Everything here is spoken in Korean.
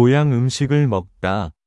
고향 음식을 먹다.